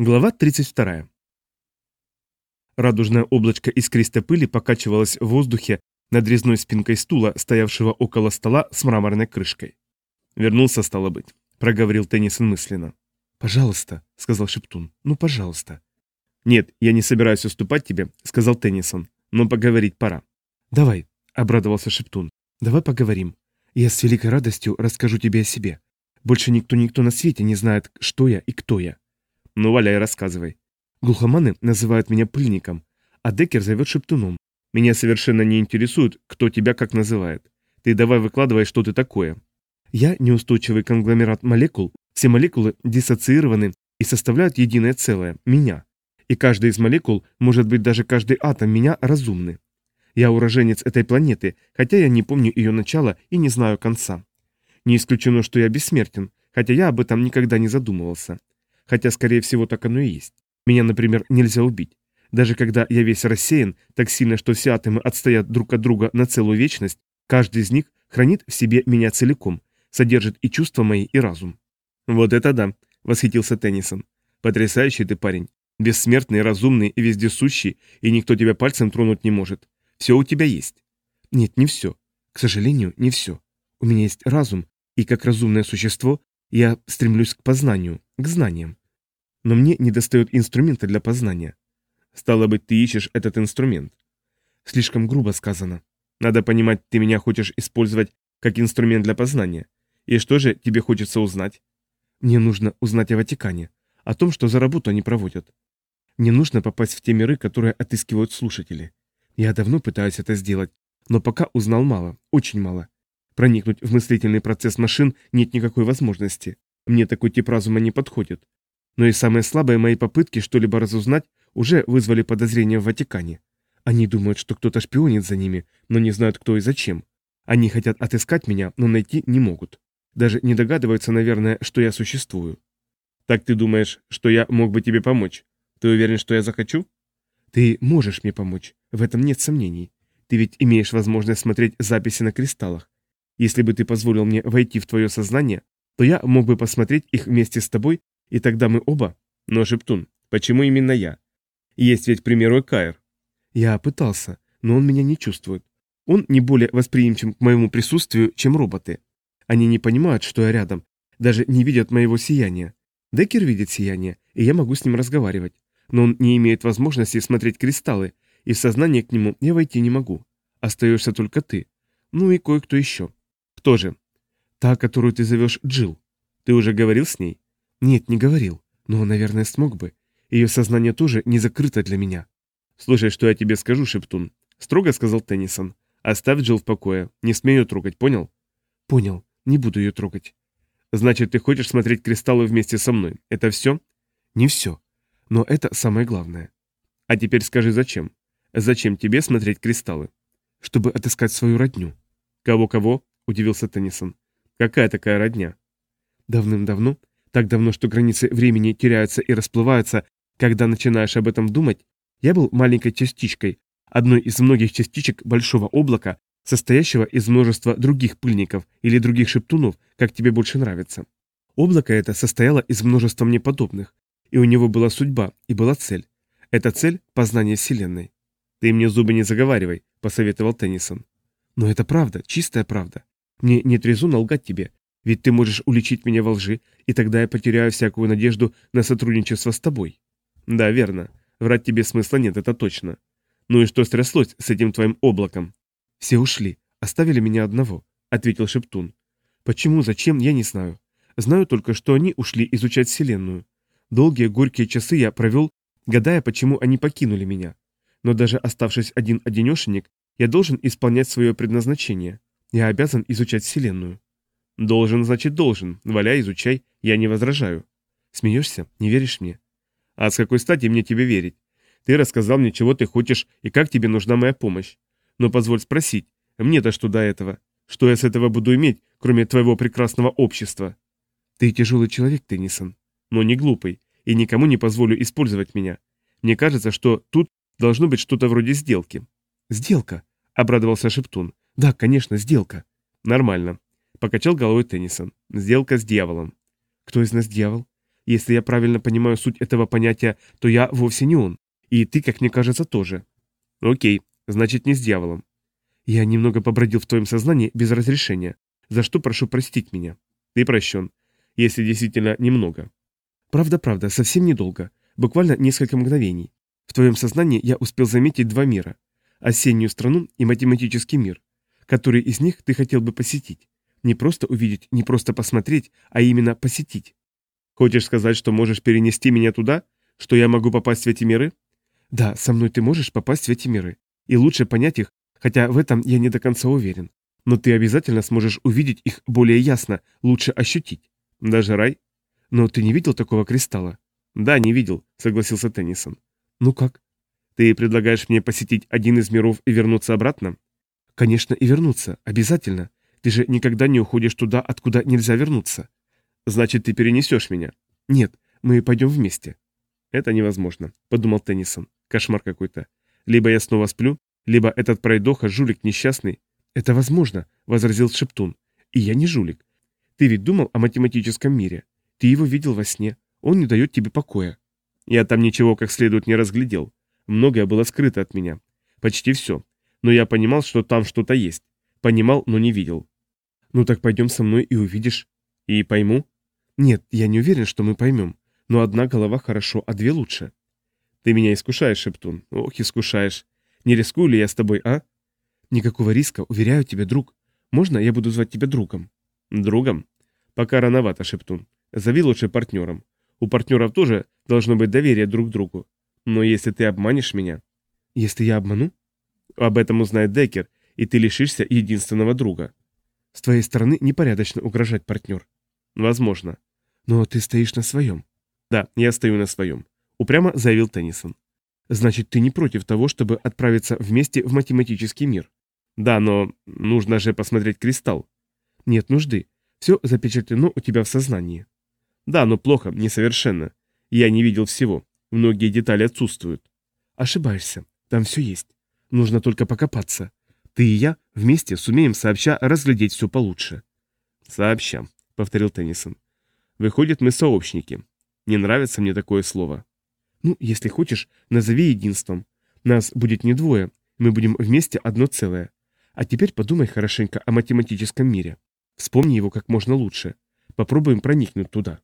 Глава 32. Радужное облачко искристой пыли покачивалось в воздухе над резной спинкой стула, стоявшего около стола с мраморной крышкой. «Вернулся, стало быть», — проговорил Теннисон мысленно. «Пожалуйста», — сказал Шептун, — «ну, пожалуйста». «Нет, я не собираюсь уступать тебе», — сказал Теннисон, — «но поговорить пора». «Давай», — обрадовался Шептун, — «давай поговорим. Я с великой радостью расскажу тебе о себе. Больше никто-никто на свете не знает, что я и кто я». «Ну, валяй, рассказывай». Глухоманы называют меня пыльником, а Деккер зовет шептуном. Меня совершенно не интересует, кто тебя как называет. Ты давай выкладывай, что ты такое. Я неустойчивый конгломерат молекул, все молекулы диссоциированы и составляют единое целое – меня. И каждый из молекул, может быть даже каждый атом меня, разумны. Я уроженец этой планеты, хотя я не помню ее начала и не знаю конца. Не исключено, что я бессмертен, хотя я об этом никогда не задумывался. Хотя, скорее всего, так оно и есть. Меня, например, нельзя убить. Даже когда я весь рассеян, так сильно, что все атомы отстоят друг от друга на целую вечность, каждый из них хранит в себе меня целиком, содержит и чувства мои, и разум. «Вот это да!» — восхитился Теннисон. «Потрясающий ты парень. Бессмертный, разумный и вездесущий, и никто тебя пальцем тронуть не может. Все у тебя есть». «Нет, не все. К сожалению, не все. У меня есть разум, и как разумное существо я стремлюсь к познанию, к знаниям. Но мне недостает инструмента для познания. Стало быть, ты ищешь этот инструмент. Слишком грубо сказано. Надо понимать, ты меня хочешь использовать как инструмент для познания. И что же тебе хочется узнать? Мне нужно узнать о Ватикане, о том, что за работу они проводят. Мне нужно попасть в те миры, которые отыскивают слушатели. Я давно пытаюсь это сделать, но пока узнал мало, очень мало. Проникнуть в мыслительный процесс машин нет никакой возможности. Мне такой тип разума не подходит. Но и самые слабые мои попытки что-либо разузнать уже вызвали подозрения в Ватикане. Они думают, что кто-то шпионит за ними, но не знают кто и зачем. Они хотят отыскать меня, но найти не могут. Даже не догадываются, наверное, что я существую. Так ты думаешь, что я мог бы тебе помочь? Ты уверен, что я захочу? Ты можешь мне помочь, в этом нет сомнений. Ты ведь имеешь возможность смотреть записи на кристаллах. Если бы ты позволил мне войти в твое сознание, то я мог бы посмотреть их вместе с тобой, и тогда мы оба... Но, Шептун, почему именно я? Есть ведь, к примеру, Каир. Я пытался, но он меня не чувствует. Он не более восприимчив к моему присутствию, чем роботы. Они не понимают, что я рядом, даже не видят моего сияния. Деккер видит сияние, и я могу с ним разговаривать. Но он не имеет возможности смотреть кристаллы, и в сознание к нему я войти не могу. Остаешься только ты. Ну и кое-кто еще. Кто же? Та, которую ты зовешь Джил. Ты уже говорил с ней? Нет, не говорил. Но, наверное, смог бы. Ее сознание тоже не закрыто для меня. Слушай, что я тебе скажу, Шептун. Строго сказал Теннисон. Оставь Джил в покое. Не смей трогать, понял? Понял. Не буду ее трогать. Значит, ты хочешь смотреть кристаллы вместе со мной. Это все? Не все. Но это самое главное. А теперь скажи, зачем? Зачем тебе смотреть кристаллы? Чтобы отыскать свою родню. Кого-кого? Удивился Теннисон. Какая такая родня? Давным-давно, так давно, что границы времени теряются и расплываются, когда начинаешь об этом думать, я был маленькой частичкой, одной из многих частичек большого облака, состоящего из множества других пыльников или других шептунов, как тебе больше нравится. Облако это состояло из множества мне подобных, и у него была судьба и была цель. Эта цель – познание Вселенной. «Ты мне зубы не заговаривай», – посоветовал Теннисон. «Но это правда, чистая правда. Мне нет резона лгать тебе, ведь ты можешь уличить меня во лжи, и тогда я потеряю всякую надежду на сотрудничество с тобой. Да, верно. Врать тебе смысла нет, это точно. Ну и что стряслось с этим твоим облаком? Все ушли, оставили меня одного, ответил Шептун. Почему, зачем, я не знаю. Знаю только, что они ушли изучать Вселенную. Долгие горькие часы я провел, гадая, почему они покинули меня. Но даже оставшись один-одинешенек, я должен исполнять свое предназначение. Я обязан изучать Вселенную. Должен, значит, должен. Валяй, изучай. Я не возражаю. Смеешься? Не веришь мне? А с какой стати мне тебе верить? Ты рассказал мне, чего ты хочешь и как тебе нужна моя помощь. Но позволь спросить, мне-то что до этого? Что я с этого буду иметь, кроме твоего прекрасного общества? Ты тяжелый человек, Теннисон. Но не глупый, и никому не позволю использовать меня. Мне кажется, что тут должно быть что-то вроде сделки. Сделка? Обрадовался Шептун. Да, конечно, сделка. Нормально. Покачал головой Теннисон. Сделка с дьяволом. Кто из нас дьявол? Если я правильно понимаю суть этого понятия, то я вовсе не он. И ты, как мне кажется, тоже. Окей, значит, не с дьяволом. Я немного побродил в твоем сознании без разрешения, за что прошу простить меня. Ты прощен, если действительно немного. Правда-правда, совсем недолго, буквально несколько мгновений. В твоем сознании я успел заметить два мира. Осеннюю страну и математический мир. Который из них ты хотел бы посетить? Не просто увидеть, не просто посмотреть, а именно посетить. Хочешь сказать, что можешь перенести меня туда? Что я могу попасть в эти миры? Да, со мной ты можешь попасть в эти миры. И лучше понять их, хотя в этом я не до конца уверен. Но ты обязательно сможешь увидеть их более ясно, лучше ощутить. Даже рай? Но ты не видел такого кристалла? Да, не видел, согласился Теннисон. Ну как? Ты предлагаешь мне посетить один из миров и вернуться обратно? Конечно, и вернуться, обязательно. Ты же никогда не уходишь туда, откуда нельзя вернуться. Значит, ты перенесешь меня? Нет, мы пойдем вместе. Это невозможно, подумал Теннисон. Кошмар какой-то. Либо я снова сплю, либо этот пройдоха, жулик несчастный. Это возможно, возразил Шептун. И я не жулик. Ты ведь думал о математическом мире. Ты его видел во сне. Он не дает тебе покоя. Я там ничего как следует не разглядел. Многое было скрыто от меня. Почти все. Но я понимал, что там что-то есть. Понимал, но не видел. Ну так пойдем со мной и увидишь. И пойму? Нет, я не уверен, что мы поймем. Но одна голова хорошо, а две лучше. Ты меня искушаешь, Шептун. Ох, искушаешь. Не рискую ли я с тобой, а? Никакого риска, уверяю тебя, друг. Можно я буду звать тебя другом? Другом? Пока рановато, Шептун. Зови лучше партнером. У партнеров тоже должно быть доверие друг к другу. Но если ты обманешь меня... Если я обману? Об этом узнает Деккер, и ты лишишься единственного друга. С твоей стороны непорядочно угрожать партнер. Возможно. Но ты стоишь на своем. Да, я стою на своем. Упрямо заявил Теннисон. Значит, ты не против того, чтобы отправиться вместе в математический мир? Да, но нужно же посмотреть кристалл. Нет нужды. Все запечатлено у тебя в сознании. Да, но плохо, несовершенно. Я не видел всего. Многие детали отсутствуют. Ошибаешься. Там все есть. Нужно только покопаться. Ты и я вместе сумеем сообща разглядеть все получше. Сообща, повторил Теннисон. Выходит, мы сообщники. Не нравится мне такое слово. Ну, если хочешь, назови единством. Нас будет не двое, мы будем вместе одно целое. А теперь подумай хорошенько о математическом мире. Вспомни его как можно лучше. Попробуем проникнуть туда.